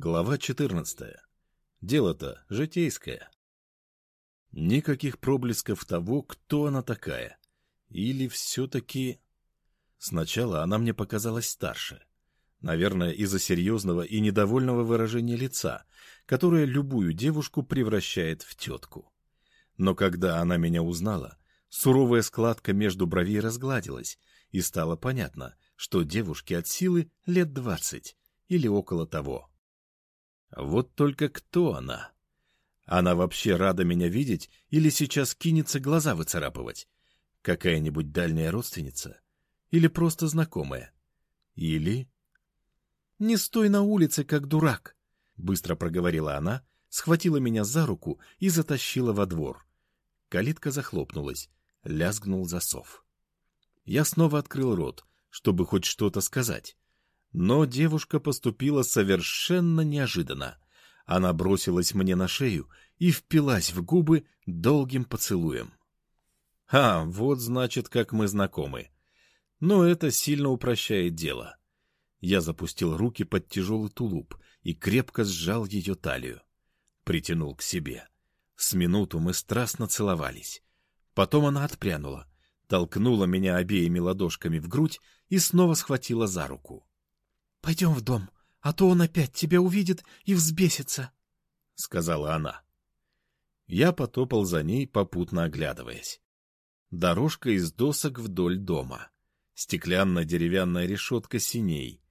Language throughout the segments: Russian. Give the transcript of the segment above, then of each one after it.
Глава 14. Дело-то житейское. Никаких проблесков того, кто она такая. Или все-таки... Сначала она мне показалась старше. Наверное, из-за серьезного и недовольного выражения лица, которое любую девушку превращает в тетку. Но когда она меня узнала, суровая складка между бровей разгладилась, и стало понятно, что девушке от силы лет двадцать или около того. Вот только кто она? Она вообще рада меня видеть или сейчас кинется глаза выцарапывать? Какая-нибудь дальняя родственница? Или просто знакомая? Или... «Не стой на улице, как дурак!» — быстро проговорила она, схватила меня за руку и затащила во двор. Калитка захлопнулась, лязгнул засов. Я снова открыл рот, чтобы хоть что-то сказать, но девушка поступила совершенно неожиданно. Она бросилась мне на шею и впилась в губы долгим поцелуем. А, вот значит, как мы знакомы. Но это сильно упрощает дело. Я запустил руки под тяжелый тулуп и крепко сжал ее талию. Притянул к себе. С минуту мы страстно целовались. Потом она отпрянула, толкнула меня обеими ладошками в грудь и снова схватила за руку. — Пойдем в дом, а то он опять тебя увидит и взбесится, — сказала она. Я потопал за ней, попутно оглядываясь. Дорожка из досок вдоль дома. Стеклянно-деревянная решетка синей.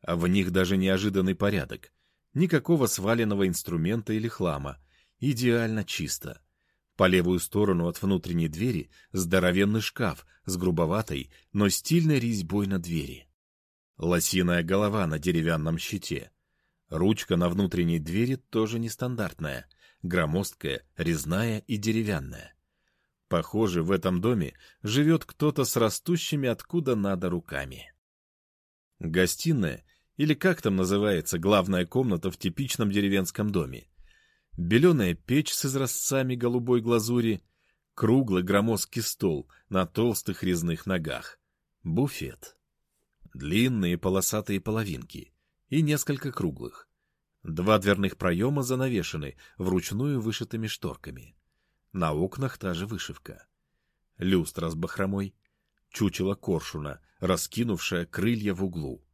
А в них даже неожиданный порядок. Никакого сваленного инструмента или хлама. Идеально чисто. По левую сторону от внутренней двери здоровенный шкаф с грубоватой, но стильной резьбой на двери. Лосиная голова на деревянном щите. Ручка на внутренней двери тоже нестандартная, громоздкая, резная и деревянная. Похоже, в этом доме живет кто-то с растущими откуда надо руками. Гостиная, или как там называется главная комната в типичном деревенском доме. Беленая печь с изразцами голубой глазури, круглый громоздкий стол на толстых резных ногах, буфет длинные полосатые половинки и несколько круглых. Два дверных проема занавешены вручную вышитыми шторками. На окнах та же вышивка. Люстра с бахромой, чучело коршуна, раскинувшая крылья в углу.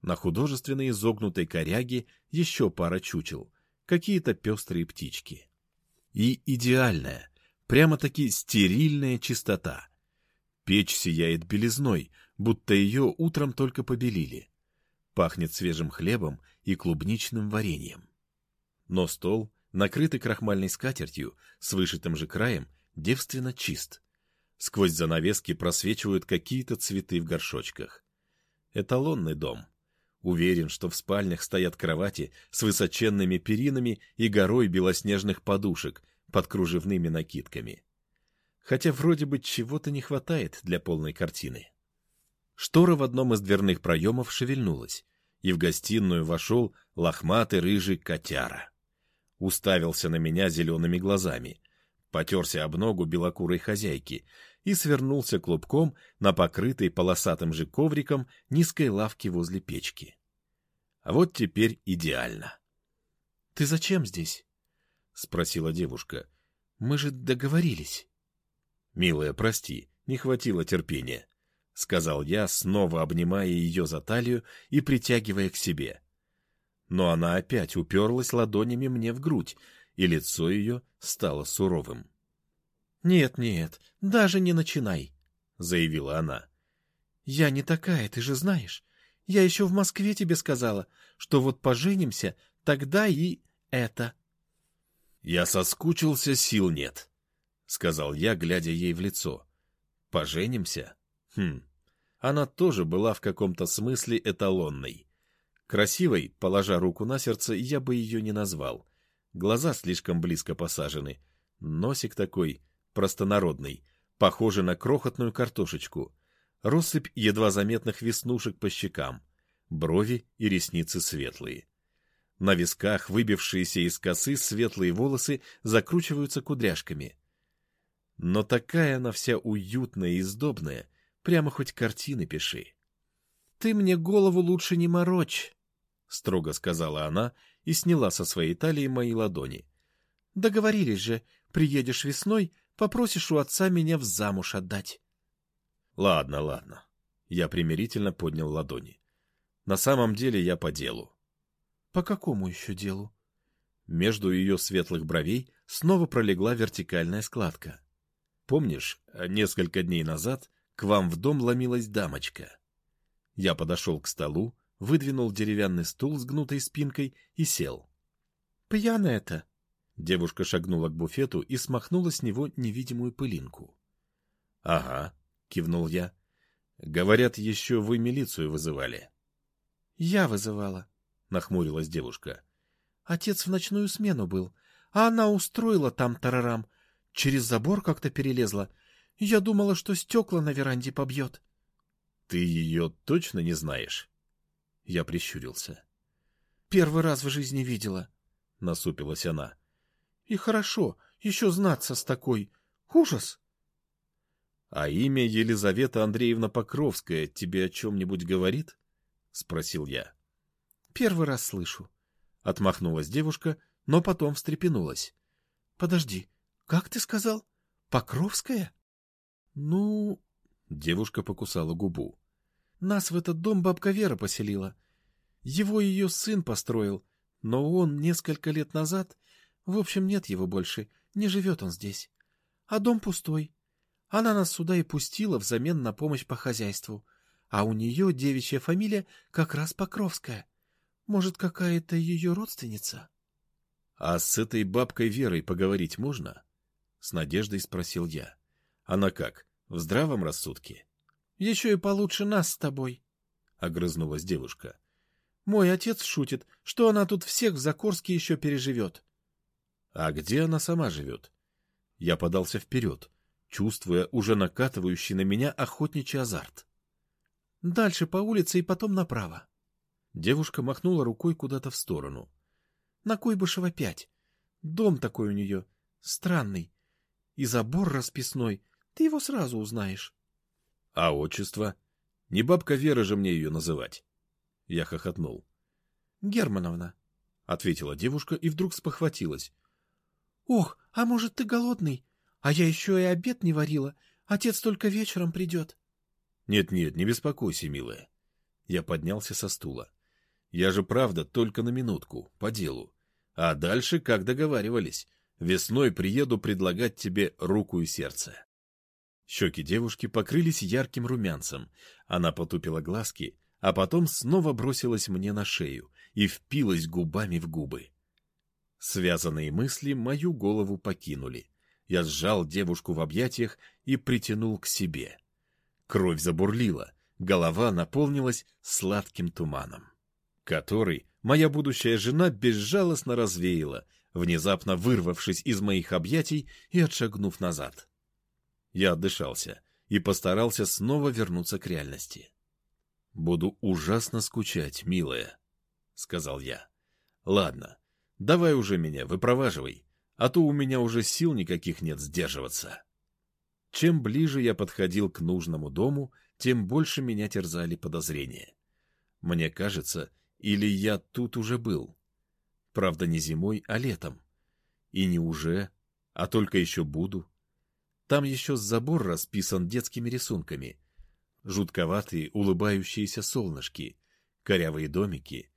На художественной изогнутой коряге еще пара чучел, какие-то пестрые птички. И идеальная, прямо-таки стерильная чистота. Печь сияет белизной, будто ее утром только побелили. Пахнет свежим хлебом и клубничным вареньем. Но стол, накрытый крахмальной скатертью, с вышитым же краем, девственно чист. Сквозь занавески просвечивают какие-то цветы в горшочках. Эталонный дом. Уверен, что в спальнях стоят кровати с высоченными перинами и горой белоснежных подушек под кружевными накидками. Хотя вроде бы чего-то не хватает для полной картины. Штора в одном из дверных проемов шевельнулась, и в гостиную вошел лохматый рыжий котяра. Уставился на меня зелеными глазами, потерся об ногу белокурой хозяйки и свернулся клубком на покрытой полосатым же ковриком низкой лавке возле печки. А вот теперь идеально. — Ты зачем здесь? — спросила девушка. — Мы же договорились. — Милая, прости, не хватило терпения. — сказал я, снова обнимая ее за талию и притягивая к себе. Но она опять уперлась ладонями мне в грудь, и лицо ее стало суровым. — Нет, нет, даже не начинай, — заявила она. — Я не такая, ты же знаешь. Я еще в Москве тебе сказала, что вот поженимся, тогда и это. — Я соскучился, сил нет, — сказал я, глядя ей в лицо. — Поженимся? Хм, она тоже была в каком-то смысле эталонной. Красивой, положа руку на сердце, я бы ее не назвал. Глаза слишком близко посажены. Носик такой, простонародный, похожий на крохотную картошечку. Россыпь едва заметных веснушек по щекам. Брови и ресницы светлые. На висках выбившиеся из косы светлые волосы закручиваются кудряшками. Но такая она вся уютная и сдобная — Прямо хоть картины пиши. — Ты мне голову лучше не морочь, — строго сказала она и сняла со своей талии мои ладони. — Договорились же, приедешь весной, попросишь у отца меня в замуж отдать. — Ладно, ладно. Я примирительно поднял ладони. На самом деле я по делу. — По какому еще делу? Между ее светлых бровей снова пролегла вертикальная складка. Помнишь, несколько дней назад к вам в дом ломилась дамочка? Я подошел к столу, выдвинул деревянный стул с гнутой спинкой и сел. — Пьяная-то? Девушка шагнула к буфету и смахнула с него невидимую пылинку. — Ага, — кивнул я. — Говорят, еще вы милицию вызывали. — Я вызывала, — нахмурилась девушка. — Отец в ночную смену был, а она устроила там тарарам. Через забор как-то перелезла. Я думала, что стекла на веранде побьет. — Ты ее точно не знаешь? Я прищурился. — Первый раз в жизни видела, — насупилась она. — И хорошо, еще знаться с такой. Ужас! — А имя Елизавета Андреевна Покровская тебе о чем-нибудь говорит? — спросил я. — Первый раз слышу. Отмахнулась девушка, но потом встрепенулась. — Подожди, как ты сказал? Покровская? — Ну... Девушка покусала губу. Нас в этот дом бабка Вера поселила. Его ее сын построил, но он несколько лет назад... В общем, нет его больше, не живет он здесь. А дом пустой. Она нас сюда и пустила взамен на помощь по хозяйству. А у нее девичья фамилия как раз Покровская. Может, какая-то ее родственница? — А с этой бабкой Верой поговорить можно? — с надеждой спросил я. — Она как, в здравом рассудке? — Еще и получше нас с тобой, — огрызнулась девушка. — Мой отец шутит, что она тут всех в Закорске еще переживет. — А где она сама живет? Я подался вперед, чувствуя уже накатывающий на меня охотничий азарт. — Дальше по улице и потом направо. Девушка махнула рукой куда-то в сторону. — На Куйбышева пять. Дом такой у нее, странный. И забор расписной, ты его сразу узнаешь. — А отчество? Не бабка Вера же мне ее называть. Я хохотнул. — Германовна, — ответила девушка и вдруг спохватилась. — Ох, а может, ты голодный? А я еще и обед не варила. Отец только вечером придет. Нет, — Нет-нет, не беспокойся, милая. Я поднялся со стула. Я же правда только на минутку, по делу. А дальше, как договаривались, весной приеду предлагать тебе руку и сердце. Щеки девушки покрылись ярким румянцем. Она потупила глазки, а потом снова бросилась мне на шею и впилась губами в губы. Связанные мысли мою голову покинули. Я сжал девушку в объятиях и притянул к себе. Кровь забурлила, голова наполнилась сладким туманом, который моя будущая жена безжалостно развеяла, внезапно вырвавшись из моих объятий и отшагнув назад. Я отдышался и постарался снова вернуться к реальности. «Буду ужасно скучать, милая», — сказал я. «Ладно, давай уже меня выпроваживай, а то у меня уже сил никаких нет сдерживаться». Чем ближе я подходил к нужному дому, тем больше меня терзали подозрения. Мне кажется, или я тут уже был. Правда, не зимой, а летом. И не уже, а только еще буду. Там еще забор расписан детскими рисунками. Жутковатые улыбающиеся солнышки, корявые домики,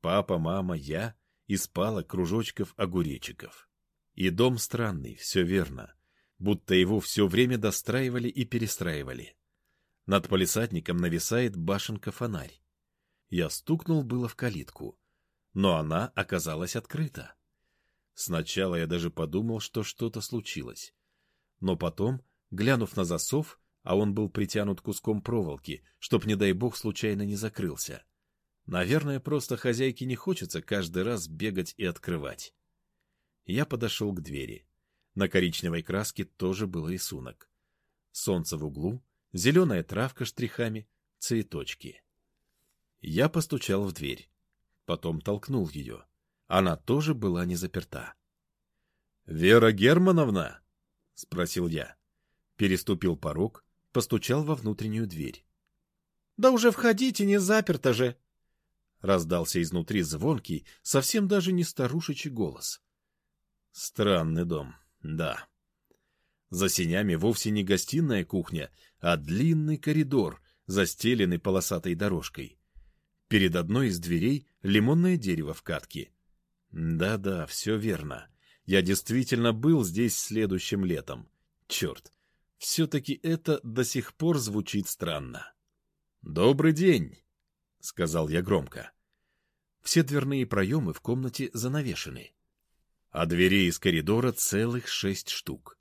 папа, мама, я из палок, кружочков, огуречиков. И дом странный, все верно, будто его все время достраивали и перестраивали. Над полисадником нависает башенка-фонарь. Я стукнул было в калитку, но она оказалась открыта. Сначала я даже подумал, что что-то случилось. Но потом, глянув на засов, а он был притянут куском проволоки, чтоб, не дай бог, случайно не закрылся. Наверное, просто хозяйке не хочется каждый раз бегать и открывать. Я подошел к двери. На коричневой краске тоже был рисунок. Солнце в углу, зеленая травка штрихами, цветочки. Я постучал в дверь. Потом толкнул ее. Она тоже была не заперта. — Вера Германовна! — спросил я. Переступил порог, постучал во внутреннюю дверь. — Да уже входите, не заперто же! раздался изнутри звонкий, совсем даже не старушечий голос. Странный дом, да. За сенями вовсе не гостиная кухня, а длинный коридор, застеленный полосатой дорожкой. Перед одной из дверей лимонное дерево в катке. Да-да, все верно. Я действительно был здесь следующим летом. Черт, все-таки это до сих пор звучит странно. «Добрый день!» — сказал я громко. Все дверные проемы в комнате занавешены. А дверей из коридора целых шесть штук.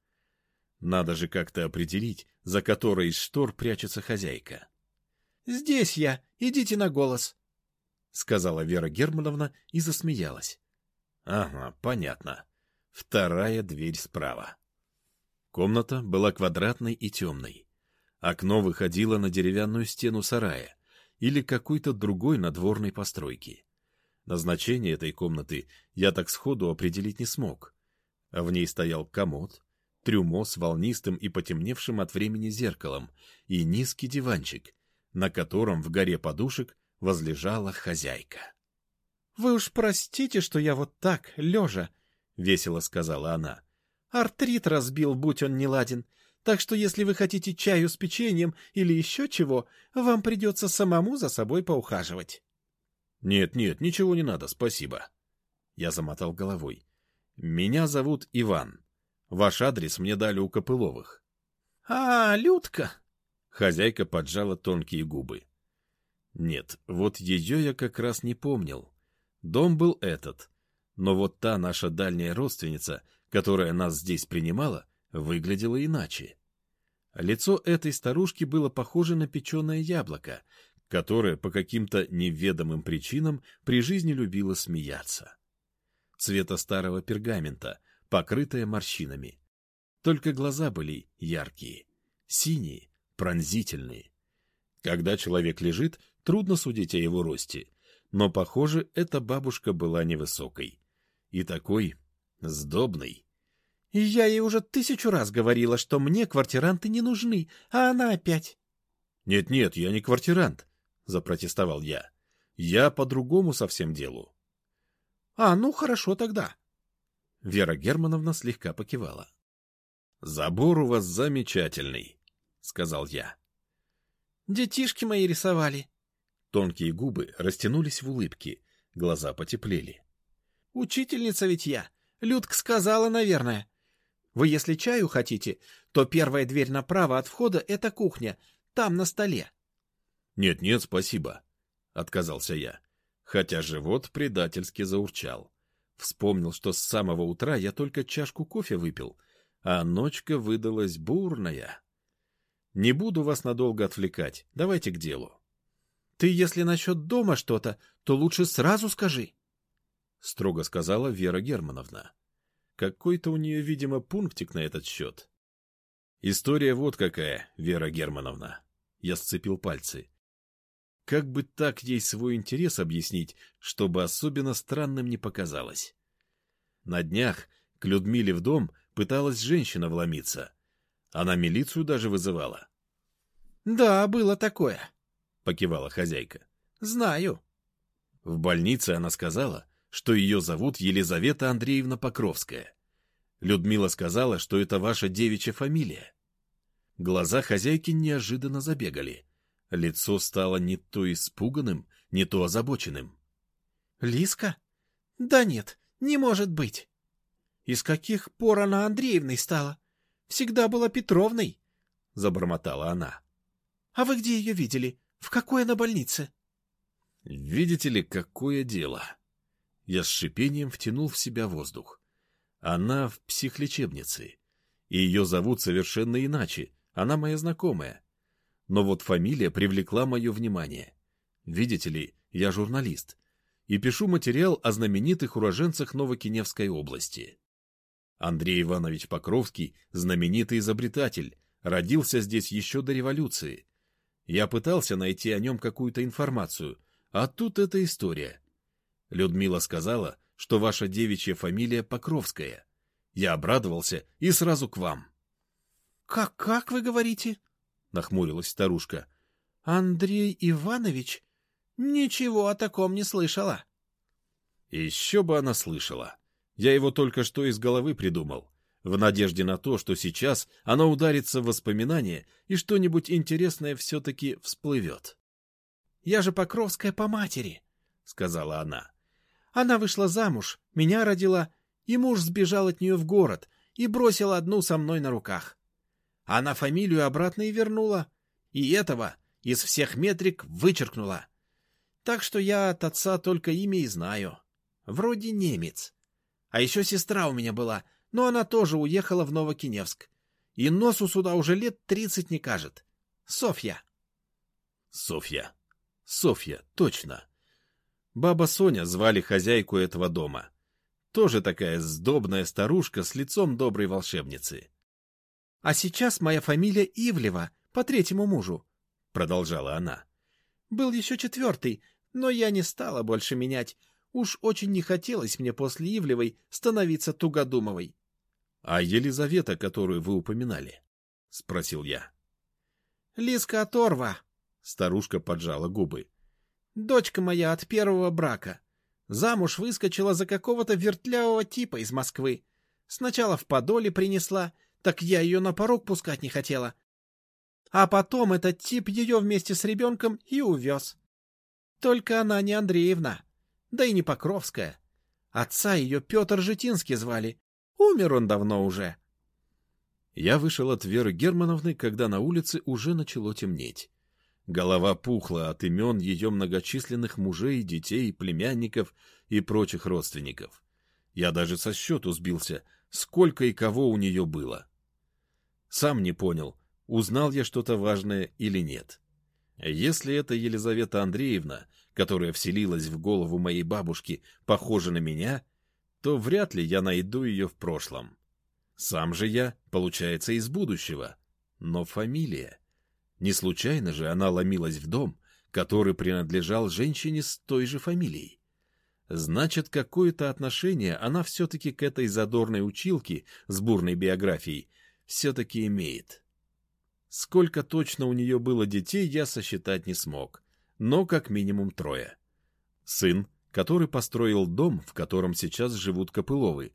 Надо же как-то определить, за которой из штор прячется хозяйка. — Здесь я, идите на голос, — сказала Вера Германовна и засмеялась. — Ага, понятно. Вторая дверь справа. Комната была квадратной и темной. Окно выходило на деревянную стену сарая или какой-то другой надворной постройки. Назначение этой комнаты я так сходу определить не смог. В ней стоял комод, трюмо с волнистым и потемневшим от времени зеркалом и низкий диванчик, на котором в горе подушек возлежала хозяйка. — Вы уж простите, что я вот так, лежа, — весело сказала она. Артрит разбил, будь он неладен. Так что если вы хотите чаю с печеньем или еще чего, вам придется самому за собой поухаживать. «Нет, нет, ничего не надо, спасибо». Я замотал головой. «Меня зовут Иван. Ваш адрес мне дали у Копыловых». «А, Людка!» Хозяйка поджала тонкие губы. Нет, вот ее я как раз не помнил. Дом был этот. Но вот та наша дальняя родственница которая нас здесь принимала, выглядела иначе. Лицо этой старушки было похоже на печеное яблоко, которое по каким-то неведомым причинам при жизни любило смеяться. Цвета старого пергамента, покрытое морщинами. Только глаза были яркие, синие, пронзительные. Когда человек лежит, трудно судить о его росте, но, похоже, эта бабушка была невысокой. И такой Сдобный. Я ей уже тысячу раз говорила, что мне квартиранты не нужны, а она опять. «Нет-нет, я не квартирант», — запротестовал я. «Я по другому совсем делу». «А, ну хорошо тогда». Вера Германовна слегка покивала. «Забор у вас замечательный», — сказал я. «Детишки мои рисовали». Тонкие губы растянулись в улыбке, глаза потеплели. «Учительница ведь я. Людка сказала, наверное. Вы, если чаю хотите, то первая дверь направо от входа — это кухня, там на столе. «Нет, нет, спасибо», — отказался я, хотя живот предательски заурчал. Вспомнил, что с самого утра я только чашку кофе выпил, а ночка выдалась бурная. Не буду вас надолго отвлекать, давайте к делу. Ты, если насчет дома что-то, то лучше сразу скажи. — строго сказала Вера Германовна. Какой-то у нее, видимо, пунктик на этот счет. История вот какая, Вера Германовна. Я сцепил пальцы. Как бы так ей свой интерес объяснить, чтобы особенно странным не показалось? На днях к Людмиле в дом пыталась женщина вломиться. Она милицию даже вызывала. — Да, было такое, — покивала хозяйка. — Знаю. В больнице она сказала, что ее зовут Елизавета Андреевна Покровская. Людмила сказала, что это ваша девичья фамилия. Глаза хозяйки неожиданно забегали. Лицо стало не то испуганным, не то озабоченным. — Лиска? Да нет, не может быть. Из каких пор она Андреевной стала? Всегда была Петровной, — забормотала она. — А вы где ее видели? В какой она больнице? — Видите ли, какое дело? — я с шипением втянул в себя воздух. Она в психлечебнице, и ее зовут совершенно иначе, она моя знакомая. Но вот фамилия привлекла мое внимание. Видите ли, я журналист, и пишу материал о знаменитых уроженцах Новокиневской области. Андрей Иванович Покровский — знаменитый изобретатель, родился здесь еще до революции. Я пытался найти о нем какую-то информацию, а тут эта история. Людмила сказала, что ваша девичья фамилия Покровская. Я обрадовался и сразу к вам. — Как, как вы говорите? — нахмурилась старушка. — Андрей Иванович? Ничего о таком не слышала. Еще бы она слышала. Я его только что из головы придумал, в надежде на то, что сейчас она ударится в воспоминания и что-нибудь интересное все-таки всплывет. — Я же Покровская по матери, — сказала она. Она вышла замуж, меня родила, и муж сбежал от нее в город и бросил одну со мной на руках. Она фамилию обратно и вернула, и этого из всех метрик вычеркнула. Так что я от отца только имя и знаю. Вроде немец. А еще сестра у меня была, но она тоже уехала в Новокиневск. И носу сюда уже лет тридцать не кажет. Софья. Софья. Софья, точно. Баба Соня звали хозяйку этого дома. Тоже такая сдобная старушка с лицом доброй волшебницы. — А сейчас моя фамилия Ивлева, по третьему мужу, — продолжала она. — Был еще четвертый, но я не стала больше менять. Уж очень не хотелось мне после Ивлевой становиться Тугодумовой. — А Елизавета, которую вы упоминали? — спросил я. — Лиска Оторва. Старушка поджала губы. — Дочка моя от первого брака. Замуж выскочила за какого-то вертлявого типа из Москвы. Сначала в Подоле принесла, так я ее на порог пускать не хотела. А потом этот тип ее вместе с ребенком и увез. Только она не Андреевна, да и не Покровская. Отца ее Петр Житинский звали. Умер он давно уже. Я вышел от Веры Германовны, когда на улице уже начало темнеть. Голова пухла от имен ее многочисленных мужей, детей, племянников и прочих родственников. Я даже со счету сбился, сколько и кого у нее было. Сам не понял, узнал я что-то важное или нет. Если это Елизавета Андреевна, которая вселилась в голову моей бабушки, похожа на меня, то вряд ли я найду ее в прошлом. Сам же я, получается, из будущего. Но фамилия... Не случайно же она ломилась в дом, который принадлежал женщине с той же фамилией. Значит, какое-то отношение она все-таки к этой задорной училке с бурной биографией все-таки имеет. Сколько точно у нее было детей, я сосчитать не смог, но как минимум трое. Сын, который построил дом, в котором сейчас живут Копыловы,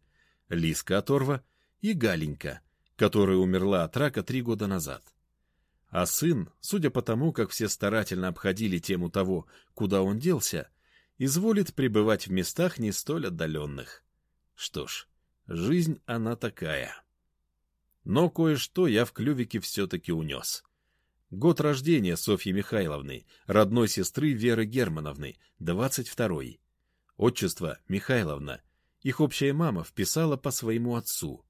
Лиска Оторва и Галенька, которая умерла от рака три года назад. А сын, судя по тому, как все старательно обходили тему того, куда он делся, изволит пребывать в местах не столь отдаленных. Что ж, жизнь она такая. Но кое-что я в клювике все-таки унес. Год рождения Софьи Михайловны, родной сестры Веры Германовны, 22-й. Отчество Михайловна. Их общая мама вписала по своему отцу.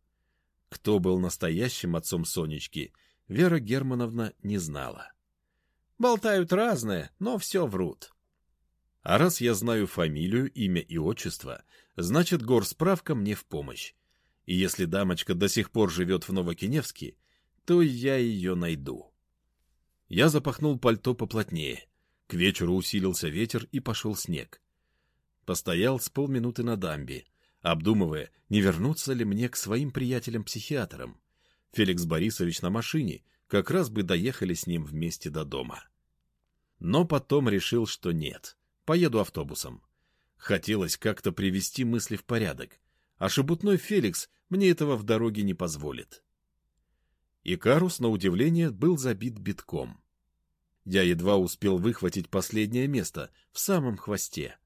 Кто был настоящим отцом Сонечки, Вера Германовна не знала. Болтают разное, но все врут. А раз я знаю фамилию, имя и отчество, значит, горсправка мне в помощь. И если дамочка до сих пор живет в Новокиневске, то я ее найду. Я запахнул пальто поплотнее. К вечеру усилился ветер и пошел снег. Постоял с полминуты на дамбе, обдумывая, не вернуться ли мне к своим приятелям-психиатрам. Феликс Борисович на машине, как раз бы доехали с ним вместе до дома. Но потом решил, что нет, поеду автобусом. Хотелось как-то привести мысли в порядок, а шебутной Феликс мне этого в дороге не позволит. Икарус, на удивление, был забит битком. Я едва успел выхватить последнее место, в самом хвосте.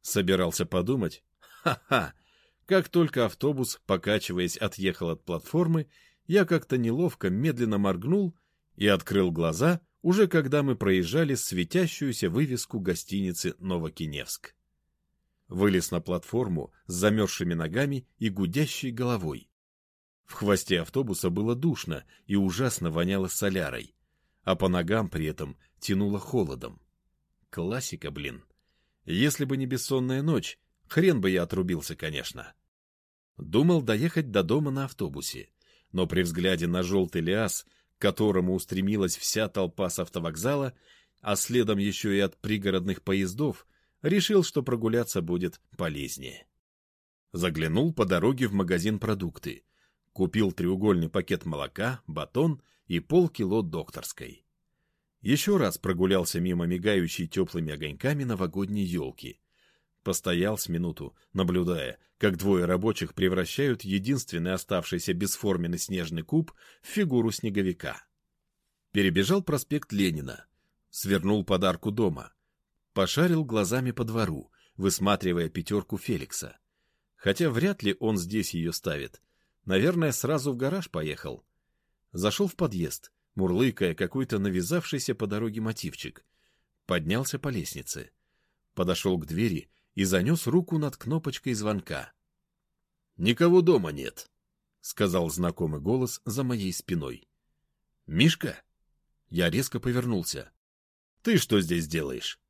Собирался подумать, ха-ха, как только автобус, покачиваясь, отъехал от платформы, я как-то неловко медленно моргнул и открыл глаза, уже когда мы проезжали светящуюся вывеску гостиницы «Новокиневск». Вылез на платформу с замерзшими ногами и гудящей головой. В хвосте автобуса было душно и ужасно воняло солярой, а по ногам при этом тянуло холодом. Классика, блин. Если бы не бессонная ночь, хрен бы я отрубился, конечно. Думал доехать до дома на автобусе, но при взгляде на желтый лиас, к которому устремилась вся толпа с автовокзала, а следом еще и от пригородных поездов, решил, что прогуляться будет полезнее. Заглянул по дороге в магазин продукты, Купил треугольный пакет молока, батон и полкило докторской. Еще раз прогулялся мимо мигающей теплыми огоньками новогодней елки. Постоял с минуту, наблюдая, как двое рабочих превращают единственный оставшийся бесформенный снежный куб в фигуру снеговика. Перебежал проспект Ленина, свернул подарку дома, пошарил глазами по двору, высматривая пятерку Феликса. Хотя вряд ли он здесь ее ставит. Наверное, сразу в гараж поехал. Зашел в подъезд, мурлыкая какой-то навязавшийся по дороге мотивчик. Поднялся по лестнице. Подошел к двери и занес руку над кнопочкой звонка. — Никого дома нет, — сказал знакомый голос за моей спиной. — Мишка? Я резко повернулся. — Ты что здесь делаешь?